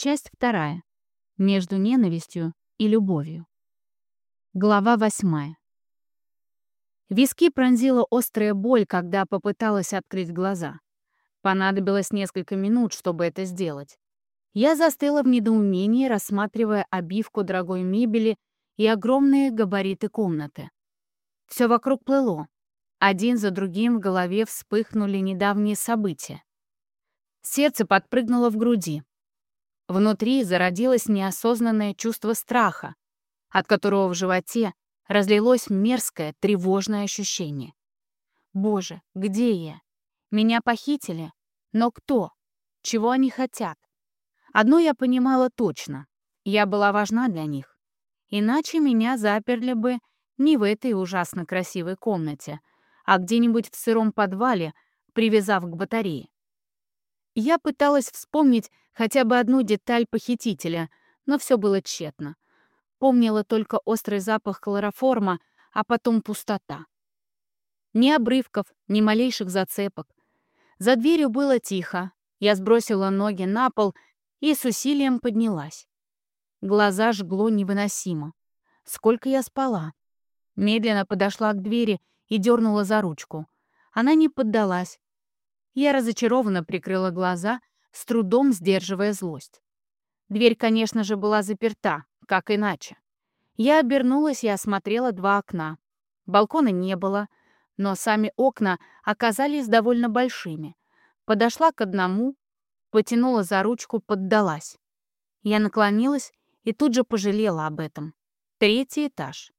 Часть вторая. Между ненавистью и любовью. Глава восьмая. Виски пронзила острая боль, когда попыталась открыть глаза. Понадобилось несколько минут, чтобы это сделать. Я застыла в недоумении, рассматривая обивку дорогой мебели и огромные габариты комнаты. Все вокруг плыло. Один за другим в голове вспыхнули недавние события. Сердце подпрыгнуло в груди. Внутри зародилось неосознанное чувство страха, от которого в животе разлилось мерзкое, тревожное ощущение. Боже, где я? Меня похитили? Но кто? Чего они хотят? Одно я понимала точно. Я была важна для них. Иначе меня заперли бы не в этой ужасно красивой комнате, а где-нибудь в сыром подвале, привязав к батарее. Я пыталась вспомнить хотя бы одну деталь похитителя, но все было тщетно. Помнила только острый запах хлороформа, а потом пустота. Ни обрывков, ни малейших зацепок. За дверью было тихо. Я сбросила ноги на пол и с усилием поднялась. Глаза жгло невыносимо. Сколько я спала. Медленно подошла к двери и дернула за ручку. Она не поддалась. Я разочарованно прикрыла глаза, с трудом сдерживая злость. Дверь, конечно же, была заперта, как иначе. Я обернулась и осмотрела два окна. Балкона не было, но сами окна оказались довольно большими. Подошла к одному, потянула за ручку, поддалась. Я наклонилась и тут же пожалела об этом. Третий этаж.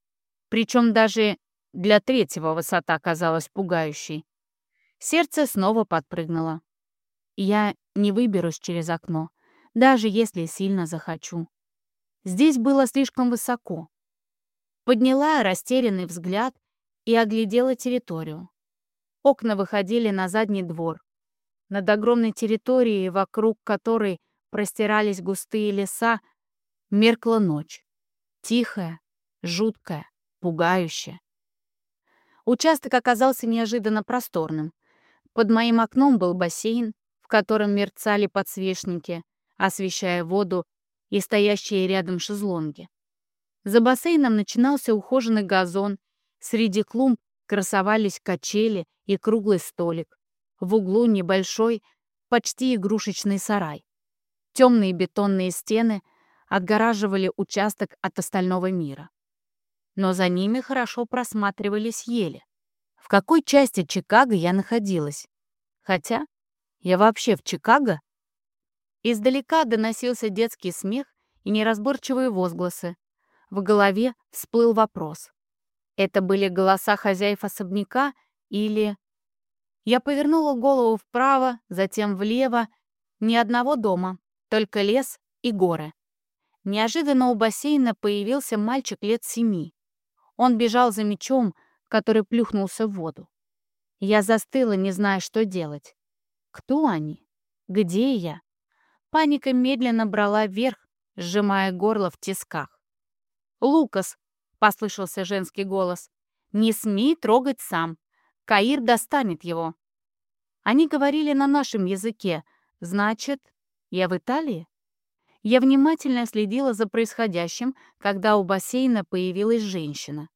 Причем даже для третьего высота казалась пугающей. Сердце снова подпрыгнуло. Я не выберусь через окно, даже если сильно захочу. Здесь было слишком высоко. Подняла растерянный взгляд и оглядела территорию. Окна выходили на задний двор. Над огромной территорией, вокруг которой простирались густые леса, меркла ночь. Тихая, жуткая, пугающая. Участок оказался неожиданно просторным. Под моим окном был бассейн, котором мерцали подсвечники, освещая воду и стоящие рядом шезлонги. За бассейном начинался ухоженный газон, среди клумб красовались качели и круглый столик. В углу небольшой, почти игрушечный сарай. Темные бетонные стены отгораживали участок от остального мира. Но за ними хорошо просматривались ели. В какой части Чикаго я находилась? Хотя я вообще в Чикаго? Издалека доносился детский смех и неразборчивые возгласы. В голове всплыл вопрос. Это были голоса хозяев особняка или я повернула голову вправо, затем влево. Ни одного дома, только лес и горы. Неожиданно у бассейна появился мальчик лет семи. Он бежал за мечом, который плюхнулся в воду. Я застыла, не зная, что делать. Кто они? Где я? Паника медленно брала вверх, сжимая горло в тисках. «Лукас!» — послышался женский голос. «Не смей трогать сам. Каир достанет его». Они говорили на нашем языке. Значит, я в Италии? Я внимательно следила за происходящим, когда у бассейна появилась женщина.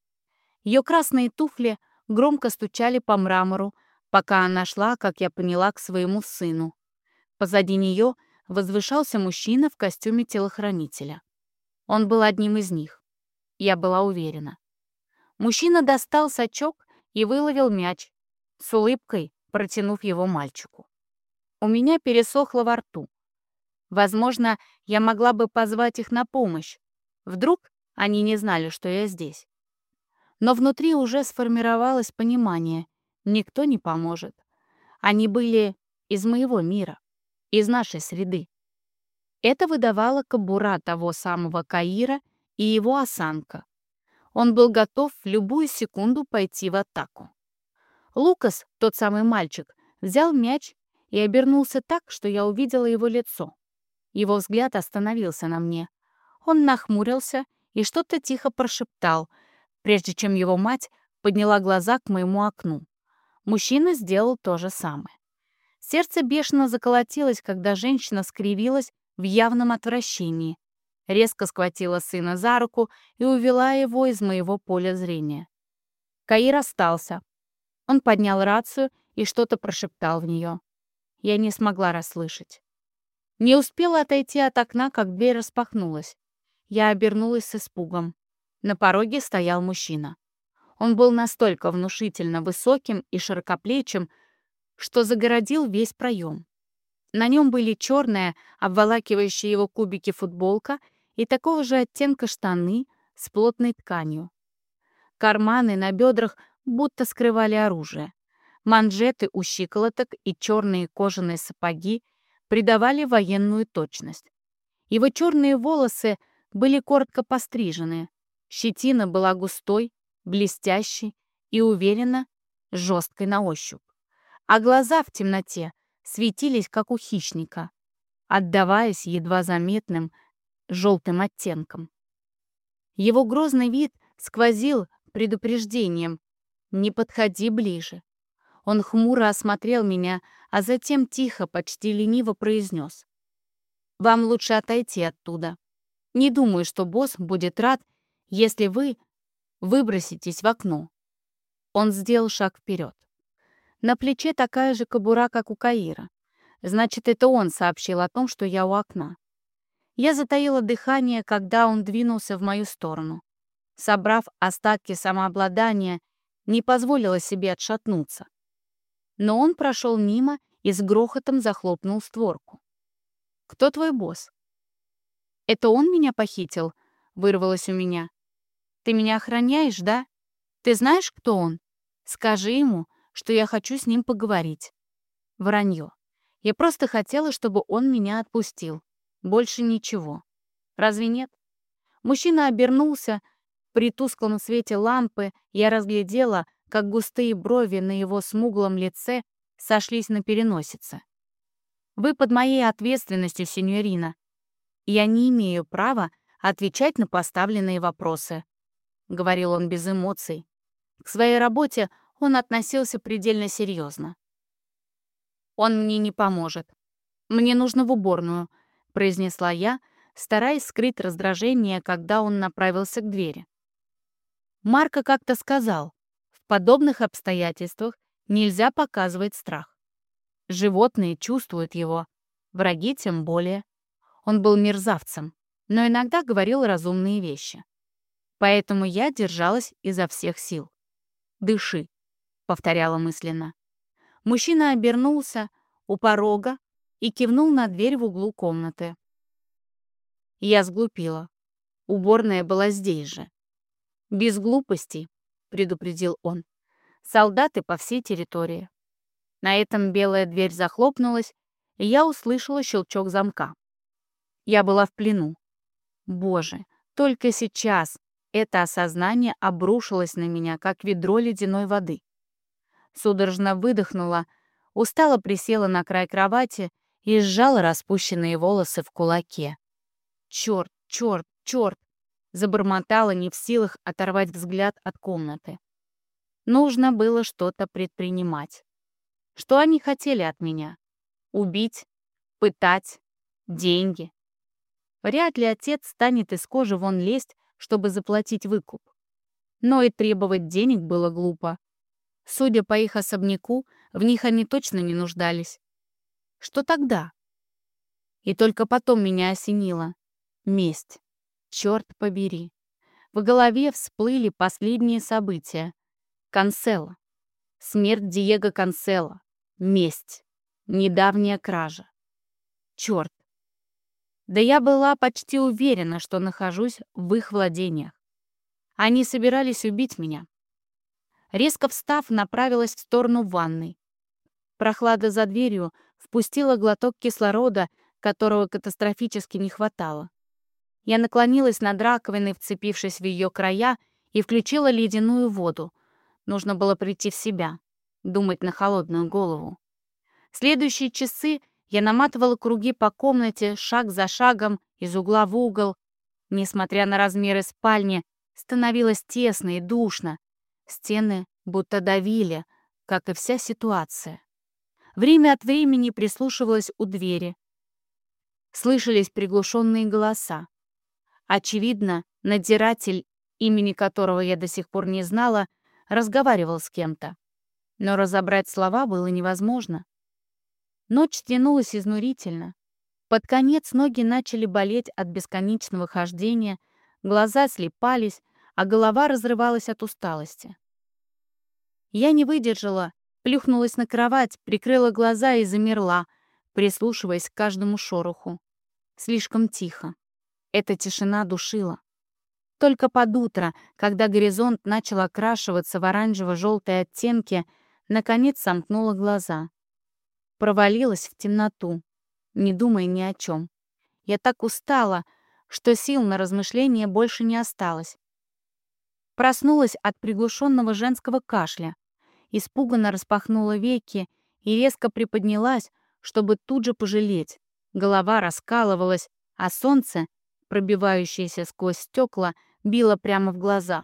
Ее красные туфли громко стучали по мрамору, пока она шла, как я поняла, к своему сыну. Позади нее возвышался мужчина в костюме телохранителя. Он был одним из них. Я была уверена. Мужчина достал сачок и выловил мяч. С улыбкой протянув его мальчику. У меня пересохло во рту. Возможно, я могла бы позвать их на помощь. Вдруг они не знали, что я здесь. Но внутри уже сформировалось понимание. Никто не поможет. Они были из моего мира, из нашей среды. Это выдавало кобура того самого Каира и его осанка. Он был готов в любую секунду пойти в атаку. Лукас, тот самый мальчик, взял мяч и обернулся так, что я увидела его лицо. Его взгляд остановился на мне. Он нахмурился и что-то тихо прошептал, прежде чем его мать подняла глаза к моему окну. Мужчина сделал то же самое. Сердце бешено заколотилось, когда женщина скривилась, в явном отвращении, резко схватила сына за руку и увела его из моего поля зрения. Каир остался. Он поднял рацию и что-то прошептал в нее. Я не смогла расслышать. Не успела отойти от окна, как дверь распахнулась. Я обернулась с испугом. На пороге стоял мужчина. Он был настолько внушительно высоким и широкоплечим, что загородил весь проем. На нем были черная, обволакивающая его кубики футболка и такого же оттенка штаны с плотной тканью. Карманы на бедрах будто скрывали оружие. Манжеты у щиколоток и черные кожаные сапоги придавали военную точность. Его черные волосы были коротко пострижены, щетина была густой, блестящей и уверенно жесткой на ощупь. А глаза в темноте светились, как у хищника, отдаваясь едва заметным желтым оттенком. Его грозный вид сквозил предупреждением «Не подходи ближе». Он хмуро осмотрел меня, а затем тихо, почти лениво произнес. «Вам лучше отойти оттуда. Не думаю, что босс будет рад, если вы выброситесь в окно». Он сделал шаг вперед. На плече такая же кобура, как у Каира. Значит, это он сообщил о том, что я у окна. Я затаила дыхание, когда он двинулся в мою сторону. Собрав остатки самообладания, не позволила себе отшатнуться. Но он прошел мимо и с грохотом захлопнул створку. «Кто твой босс?» «Это он меня похитил?» — вырвалось у меня. «Ты меня охраняешь, да? Ты знаешь, кто он? Скажи ему, что я хочу с ним поговорить». Вранье. Я просто хотела, чтобы он меня отпустил. Больше ничего. Разве нет? Мужчина обернулся. При тусклом свете лампы я разглядела, как густые брови на его смуглом лице сошлись на переносице. «Вы под моей ответственностью, сеньорина. Я не имею права отвечать на поставленные вопросы», — говорил он без эмоций. К своей работе он относился предельно серьезно. «Он мне не поможет. Мне нужно в уборную», — произнесла я, стараясь скрыть раздражение, когда он направился к двери. Марко как-то сказал, в подобных обстоятельствах нельзя показывать страх. Животные чувствуют его, враги тем более. Он был мерзавцем, но иногда говорил разумные вещи. Поэтому я держалась изо всех сил. «Дыши», — повторяла мысленно. Мужчина обернулся у порога, и кивнул на дверь в углу комнаты. Я сглупила. Уборная была здесь же. «Без глупостей», — предупредил он. «Солдаты по всей территории». На этом белая дверь захлопнулась, и я услышала щелчок замка. Я была в плену. Боже, только сейчас это осознание обрушилось на меня, как ведро ледяной воды. Судорожно выдохнула, устало присела на край кровати и сжала распущенные волосы в кулаке. «Черт, черт, черт!» забормотала не в силах оторвать взгляд от комнаты. Нужно было что-то предпринимать. Что они хотели от меня? Убить? Пытать? Деньги? Вряд ли отец станет из кожи вон лезть, чтобы заплатить выкуп. Но и требовать денег было глупо. Судя по их особняку, в них они точно не нуждались. Что тогда? И только потом меня осенило. Месть. Черт побери. В голове всплыли последние события. Канцело. Смерть Диего Канцело. Месть. Недавняя кража. Черт. Да я была почти уверена, что нахожусь в их владениях. Они собирались убить меня. Резко встав, направилась в сторону ванной. Прохлада за дверью впустила глоток кислорода, которого катастрофически не хватало. Я наклонилась над раковиной, вцепившись в ее края, и включила ледяную воду. Нужно было прийти в себя, думать на холодную голову. Следующие часы я наматывала круги по комнате, шаг за шагом, из угла в угол. Несмотря на размеры спальни, становилось тесно и душно. Стены будто давили, как и вся ситуация. Время от времени прислушивалась у двери. Слышались приглушенные голоса. Очевидно, надзиратель, имени которого я до сих пор не знала, разговаривал с кем-то. Но разобрать слова было невозможно. Ночь тянулась изнурительно. Под конец ноги начали болеть от бесконечного хождения, глаза слепались, а голова разрывалась от усталости. Я не выдержала, плюхнулась на кровать, прикрыла глаза и замерла, прислушиваясь к каждому шороху. Слишком тихо. Эта тишина душила. Только под утро, когда горизонт начал окрашиваться в оранжево-желтые оттенки, наконец сомкнула глаза. Провалилась в темноту, не думая ни о чем. Я так устала, что сил на размышления больше не осталось. Проснулась от приглушенного женского кашля, испуганно распахнула веки и резко приподнялась, чтобы тут же пожалеть. Голова раскалывалась, а солнце, пробивающееся сквозь стекла, било прямо в глаза.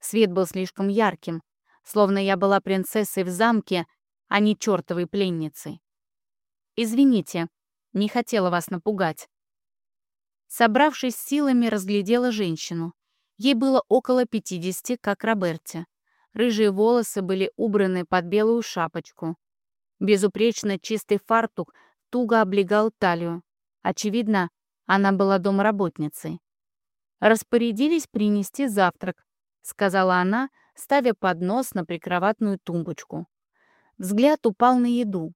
Свет был слишком ярким, словно я была принцессой в замке, а не чертовой пленницей. «Извините, не хотела вас напугать». Собравшись силами, разглядела женщину. Ей было около 50, как Роберте. Рыжие волосы были убраны под белую шапочку. Безупречно чистый фартук туго облегал талию. Очевидно, она была домработницей. «Распорядились принести завтрак», — сказала она, ставя поднос на прикроватную тумбочку. Взгляд упал на еду.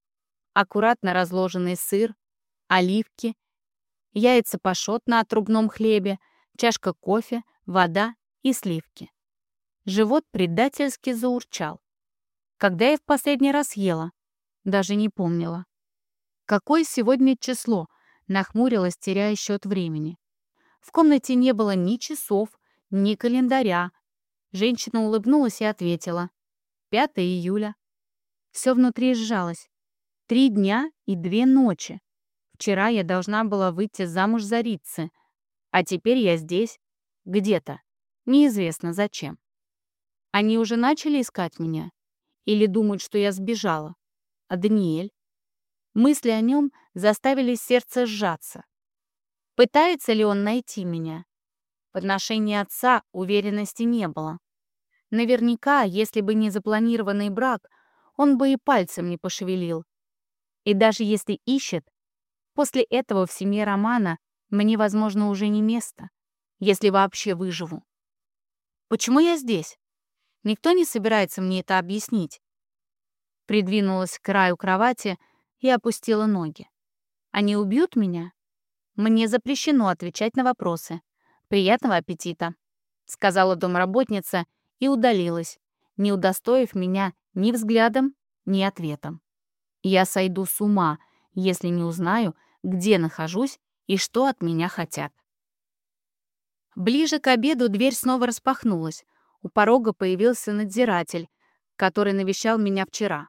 Аккуратно разложенный сыр, оливки, яйца пашот на отрубном хлебе, чашка кофе, вода и сливки. Живот предательски заурчал. Когда я в последний раз ела? Даже не помнила. Какое сегодня число? Нахмурилась, теряя счет времени. В комнате не было ни часов, ни календаря. Женщина улыбнулась и ответила. 5 июля. Все внутри сжалось. Три дня и две ночи. Вчера я должна была выйти замуж за Рицы, а теперь я здесь, где-то, неизвестно зачем. Они уже начали искать меня? Или думают, что я сбежала? А Даниэль? Мысли о нем заставили сердце сжаться. Пытается ли он найти меня? В отношении отца уверенности не было. Наверняка, если бы не запланированный брак, он бы и пальцем не пошевелил. И даже если ищет, после этого в семье Романа мне, возможно, уже не место, если вообще выживу. Почему я здесь? Никто не собирается мне это объяснить. Придвинулась к краю кровати и опустила ноги. Они убьют меня? Мне запрещено отвечать на вопросы. Приятного аппетита, сказала домработница и удалилась, не удостоив меня ни взглядом, ни ответом. Я сойду с ума, если не узнаю, где нахожусь и что от меня хотят. Ближе к обеду дверь снова распахнулась. У порога появился надзиратель, который навещал меня вчера.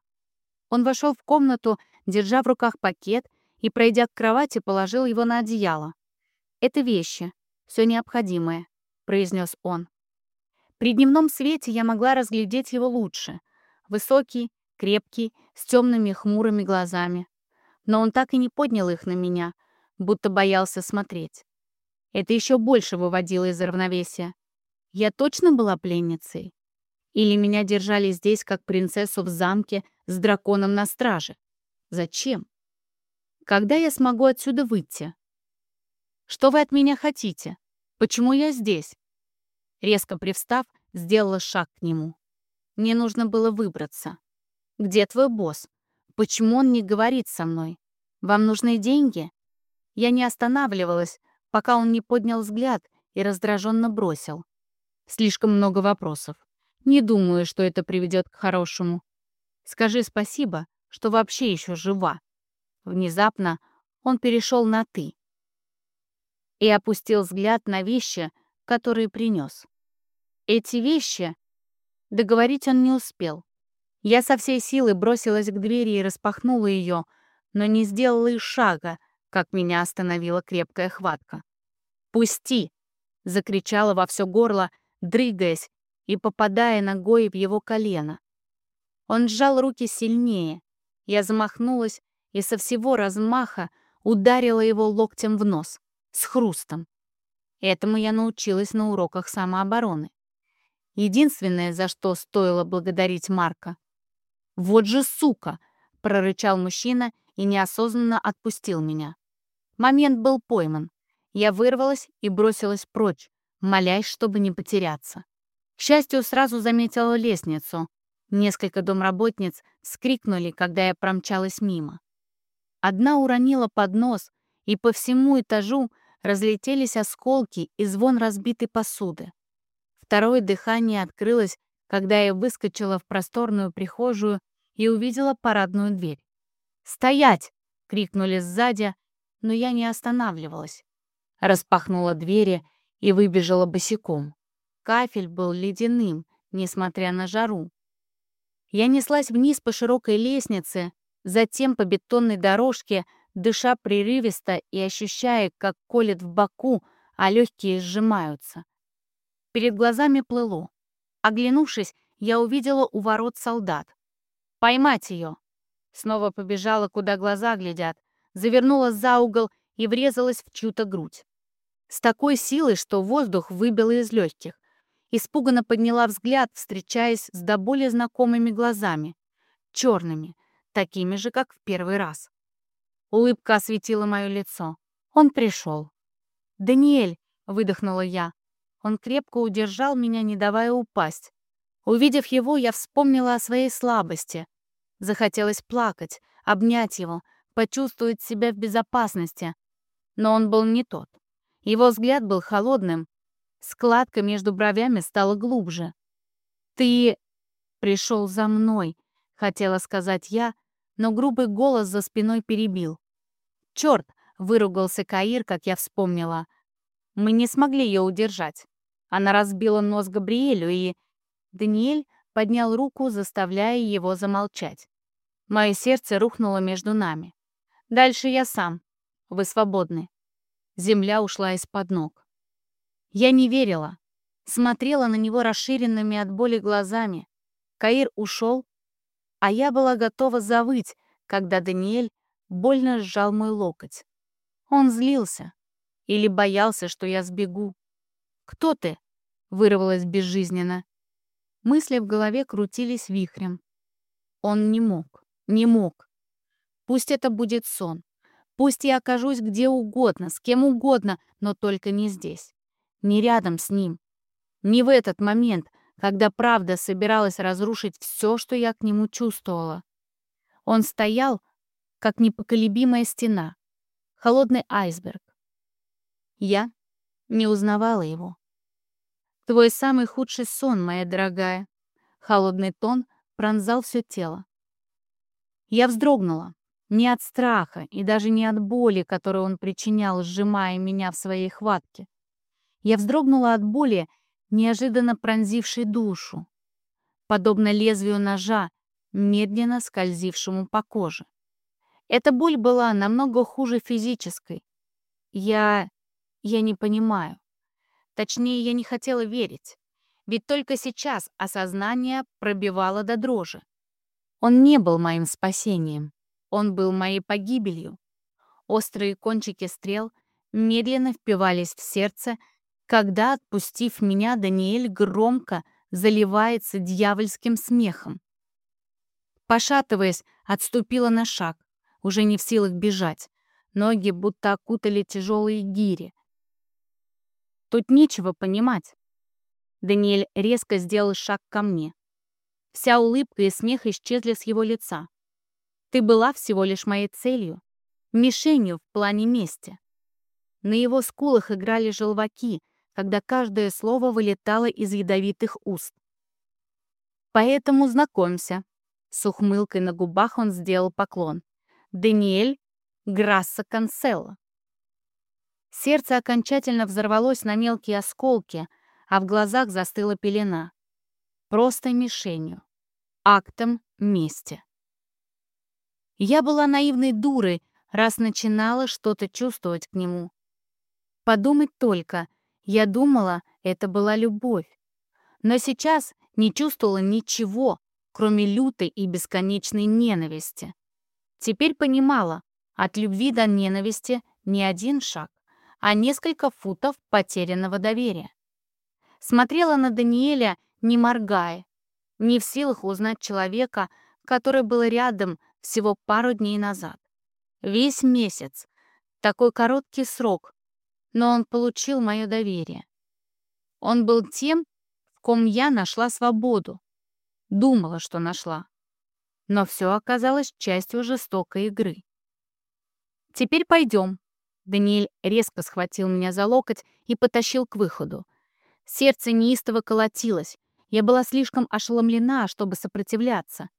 Он вошел в комнату, держа в руках пакет, и, пройдя к кровати, положил его на одеяло. «Это вещи, все необходимое», — произнес он. При дневном свете я могла разглядеть его лучше. Высокий, крепкий, с темными хмурыми глазами. Но он так и не поднял их на меня, будто боялся смотреть. Это еще больше выводило из равновесия. Я точно была пленницей? Или меня держали здесь как принцессу в замке с драконом на страже? Зачем? Когда я смогу отсюда выйти? Что вы от меня хотите? Почему я здесь? Резко привстав, сделала шаг к нему. Мне нужно было выбраться. Где твой босс? Почему он не говорит со мной? Вам нужны деньги? Я не останавливалась, пока он не поднял взгляд и раздраженно бросил. Слишком много вопросов. Не думаю, что это приведет к хорошему. Скажи спасибо, что вообще еще жива. Внезапно он перешел на «ты» и опустил взгляд на вещи, которые принес. Эти вещи... Договорить он не успел. Я со всей силы бросилась к двери и распахнула ее, но не сделала и шага, как меня остановила крепкая хватка. «Пусти!» — закричала во все горло, дрыгаясь и попадая ногой в его колено. Он сжал руки сильнее. Я замахнулась и со всего размаха ударила его локтем в нос, с хрустом. Этому я научилась на уроках самообороны. Единственное, за что стоило благодарить Марка. «Вот же сука!» — прорычал мужчина и неосознанно отпустил меня. Момент был пойман. Я вырвалась и бросилась прочь, молясь, чтобы не потеряться. К счастью, сразу заметила лестницу. Несколько домработниц скрикнули, когда я промчалась мимо. Одна уронила поднос, и по всему этажу разлетелись осколки и звон разбитой посуды. Второе дыхание открылось, когда я выскочила в просторную прихожую и увидела парадную дверь. «Стоять!» — крикнули сзади, но я не останавливалась. Распахнула двери и выбежала босиком. Кафель был ледяным, несмотря на жару. Я неслась вниз по широкой лестнице, затем по бетонной дорожке, дыша прерывисто и ощущая, как колет в боку, а легкие сжимаются. Перед глазами плыло. Оглянувшись, я увидела у ворот солдат. «Поймать ее!» Снова побежала, куда глаза глядят, завернула за угол и врезалась в чью-то грудь. С такой силой, что воздух выбило из легких. Испуганно подняла взгляд, встречаясь с до более знакомыми глазами. Черными, такими же, как в первый раз. Улыбка осветила мое лицо. Он пришел. «Даниэль!» — выдохнула я. Он крепко удержал меня, не давая упасть. Увидев его, я вспомнила о своей слабости. Захотелось плакать, обнять его, почувствовать себя в безопасности. Но он был не тот. Его взгляд был холодным. Складка между бровями стала глубже. «Ты пришел за мной», — хотела сказать я, но грубый голос за спиной перебил. «Черт!» — выругался Каир, как я вспомнила. «Мы не смогли ее удержать. Она разбила нос Габриэлю, и...» Даниэль поднял руку, заставляя его замолчать. Мое сердце рухнуло между нами. «Дальше я сам. Вы свободны». Земля ушла из-под ног. Я не верила. Смотрела на него расширенными от боли глазами. Каир ушел, а я была готова завыть, когда Даниэль больно сжал мой локоть. Он злился или боялся, что я сбегу. «Кто ты?» — вырвалось безжизненно. Мысли в голове крутились вихрем. Он не мог, не мог. Пусть это будет сон. Пусть я окажусь где угодно, с кем угодно, но только не здесь. Не рядом с ним. Не в этот момент, когда правда собиралась разрушить все, что я к нему чувствовала. Он стоял, как непоколебимая стена, холодный айсберг. Я не узнавала его. «Твой самый худший сон, моя дорогая». Холодный тон пронзал все тело. Я вздрогнула. Не от страха и даже не от боли, которую он причинял, сжимая меня в своей хватке. Я вздрогнула от боли, неожиданно пронзившей душу, подобно лезвию ножа, медленно скользившему по коже. Эта боль была намного хуже физической. Я... я не понимаю. Точнее, я не хотела верить. Ведь только сейчас осознание пробивало до дрожи. Он не был моим спасением. Он был моей погибелью. Острые кончики стрел медленно впивались в сердце, когда, отпустив меня, Даниэль громко заливается дьявольским смехом. Пошатываясь, отступила на шаг, уже не в силах бежать. Ноги будто окутали тяжелые гири. Тут нечего понимать. Даниэль резко сделал шаг ко мне. Вся улыбка и смех исчезли с его лица. Ты была всего лишь моей целью, мишенью в плане мести. На его скулах играли желваки, когда каждое слово вылетало из ядовитых уст. «Поэтому знакомься». С ухмылкой на губах он сделал поклон. Даниэль Грасса Канцелло. Сердце окончательно взорвалось на мелкие осколки, а в глазах застыла пелена. Просто мишенью. Актом мести. Я была наивной дурой, раз начинала что-то чувствовать к нему. Подумать только, я думала, это была любовь. Но сейчас не чувствовала ничего, кроме лютой и бесконечной ненависти. Теперь понимала, От любви до ненависти не один шаг, а несколько футов потерянного доверия. Смотрела на Даниэля, не моргая, не в силах узнать человека, который был рядом всего пару дней назад. Весь месяц. Такой короткий срок. Но он получил мое доверие. Он был тем, в ком я нашла свободу. Думала, что нашла. Но все оказалось частью жестокой игры. «Теперь пойдем». Даниэль резко схватил меня за локоть и потащил к выходу. Сердце неистово колотилось. Я была слишком ошеломлена, чтобы сопротивляться.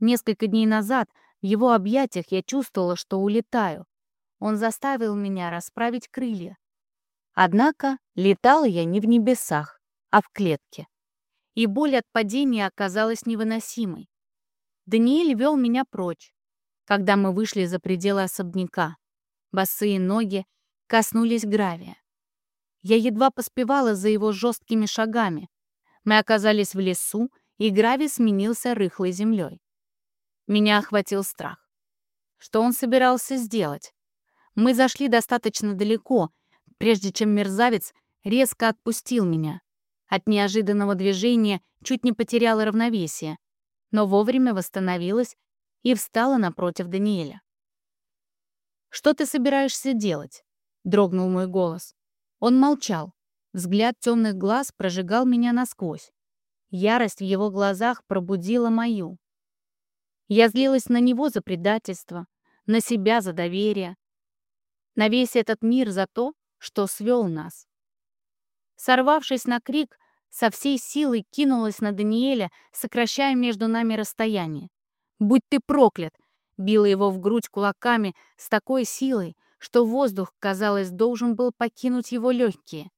Несколько дней назад в его объятиях я чувствовала, что улетаю. Он заставил меня расправить крылья. Однако летала я не в небесах, а в клетке. И боль от падения оказалась невыносимой. Даниэль вел меня прочь, когда мы вышли за пределы особняка. Босые ноги коснулись гравия. Я едва поспевала за его жесткими шагами. Мы оказались в лесу, и гравий сменился рыхлой землей. Меня охватил страх. Что он собирался сделать? Мы зашли достаточно далеко, прежде чем мерзавец резко отпустил меня. От неожиданного движения чуть не потеряла равновесие, но вовремя восстановилась и встала напротив Даниэля. «Что ты собираешься делать?» — дрогнул мой голос. Он молчал. Взгляд темных глаз прожигал меня насквозь. Ярость в его глазах пробудила мою. Я злилась на него за предательство, на себя за доверие, на весь этот мир за то, что свел нас. Сорвавшись на крик, со всей силой кинулась на Даниэля, сокращая между нами расстояние. «Будь ты проклят!» — била его в грудь кулаками с такой силой, что воздух, казалось, должен был покинуть его легкие.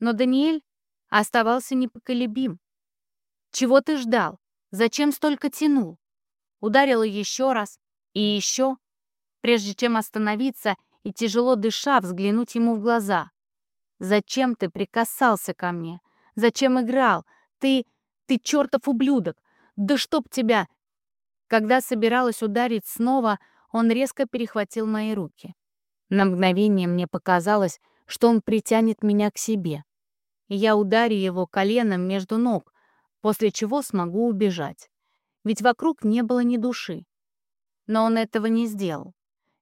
Но Даниэль оставался непоколебим. «Чего ты ждал? Зачем столько тянул?» Ударила еще раз и еще, прежде чем остановиться и, тяжело дыша, взглянуть ему в глаза. «Зачем ты прикасался ко мне? Зачем играл? Ты... ты чертов ублюдок! Да чтоб тебя!» Когда собиралась ударить снова, он резко перехватил мои руки. На мгновение мне показалось, что он притянет меня к себе. Я ударю его коленом между ног, после чего смогу убежать ведь вокруг не было ни души. Но он этого не сделал.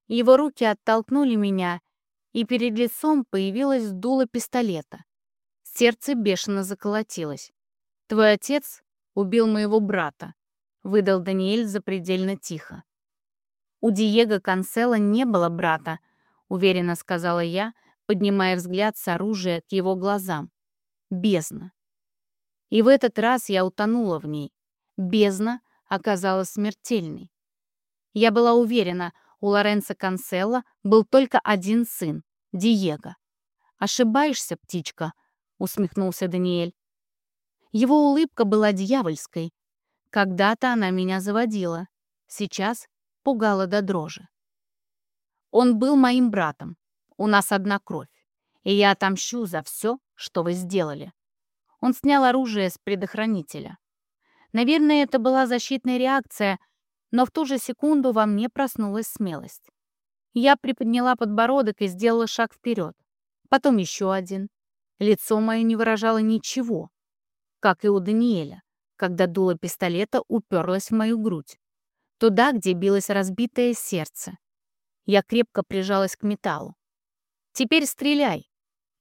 Его руки оттолкнули меня, и перед лицом появилось дуло пистолета. Сердце бешено заколотилось. «Твой отец убил моего брата», — выдал Даниэль запредельно тихо. «У Диего Канцела не было брата», — уверенно сказала я, поднимая взгляд с оружия к его глазам. Бездна. И в этот раз я утонула в ней. Бездна, оказалась смертельной. Я была уверена, у Лоренцо Канцелла был только один сын — Диего. «Ошибаешься, птичка», — усмехнулся Даниэль. Его улыбка была дьявольской. Когда-то она меня заводила, сейчас пугала до дрожи. Он был моим братом, у нас одна кровь, и я отомщу за все, что вы сделали. Он снял оружие с предохранителя. Наверное, это была защитная реакция, но в ту же секунду во мне проснулась смелость. Я приподняла подбородок и сделала шаг вперед. Потом еще один. Лицо мое не выражало ничего, как и у Даниэля, когда дуло пистолета уперлось в мою грудь. Туда, где билось разбитое сердце. Я крепко прижалась к металлу. «Теперь стреляй!»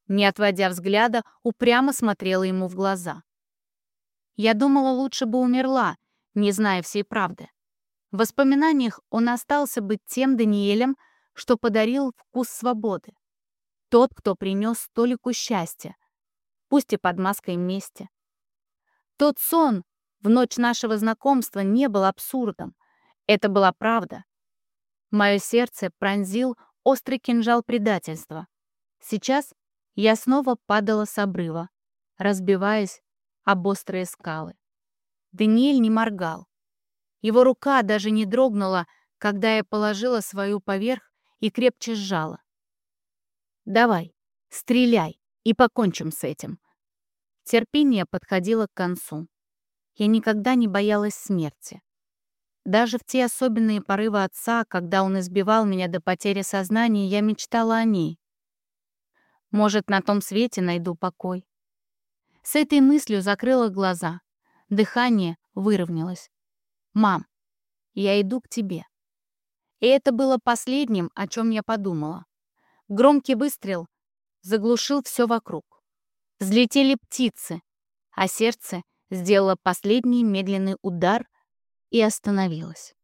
Не отводя взгляда, упрямо смотрела ему в глаза. Я думала, лучше бы умерла, не зная всей правды. В воспоминаниях он остался быть тем Даниэлем, что подарил вкус свободы. Тот, кто принес столику счастья, пусть и под маской мести. Тот сон в ночь нашего знакомства не был абсурдом. Это была правда. Мое сердце пронзил острый кинжал предательства. Сейчас я снова падала с обрыва, разбиваясь об острые скалы. Даниэль не моргал. Его рука даже не дрогнула, когда я положила свою поверх и крепче сжала. «Давай, стреляй, и покончим с этим». Терпение подходило к концу. Я никогда не боялась смерти. Даже в те особенные порывы отца, когда он избивал меня до потери сознания, я мечтала о ней. Может, на том свете найду покой. С этой мыслью закрыла глаза. Дыхание выровнялось. «Мам, я иду к тебе». И это было последним, о чем я подумала. Громкий выстрел заглушил все вокруг. Взлетели птицы, а сердце сделало последний медленный удар и остановилось.